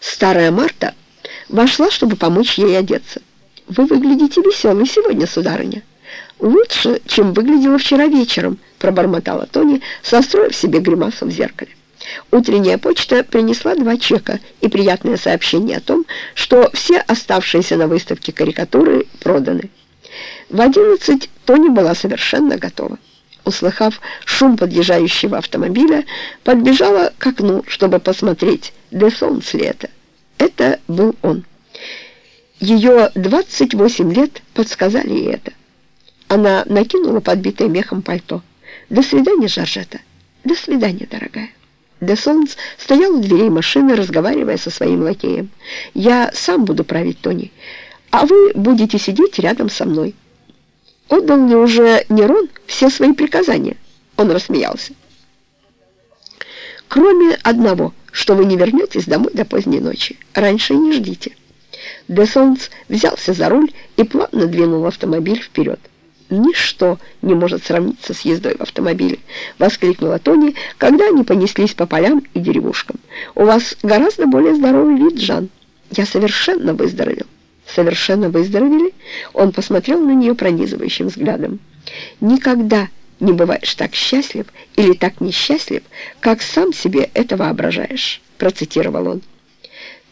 Старая Марта вошла, чтобы помочь ей одеться. «Вы выглядите веселой сегодня, сударыня». «Лучше, чем выглядела вчера вечером», — пробормотала Тони, состроив себе гримасу в зеркале. Утренняя почта принесла два чека и приятное сообщение о том, что все оставшиеся на выставке карикатуры проданы. В одиннадцать Тони была совершенно готова. Услыхав шум подъезжающего автомобиля, подбежала к окну, чтобы посмотреть, де солнце ли это. Это был он. Ее 28 лет подсказали ей это. Она накинула подбитое мехом пальто. «До свидания, Жоржета. До свидания, дорогая». Де Солнц стоял у дверей машины, разговаривая со своим лакеем. «Я сам буду править Тони, а вы будете сидеть рядом со мной». «Отдал ли уже Нерон все свои приказания?» Он рассмеялся. «Кроме одного, что вы не вернетесь домой до поздней ночи. Раньше не ждите». Де взялся за руль и плавно двинул автомобиль вперед. «Ничто не может сравниться с ездой в автомобиле», — воскликнула Тони, когда они понеслись по полям и деревушкам. «У вас гораздо более здоровый вид, Жан. Я совершенно выздоровел». «Совершенно выздоровели?» Он посмотрел на нее пронизывающим взглядом. «Никогда не бываешь так счастлив или так несчастлив, как сам себе это воображаешь», — процитировал он.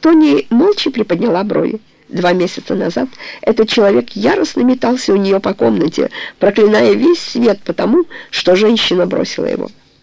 Тони молча приподняла брови. Два месяца назад этот человек яростно метался у нее по комнате, проклиная весь свет потому, что женщина бросила его.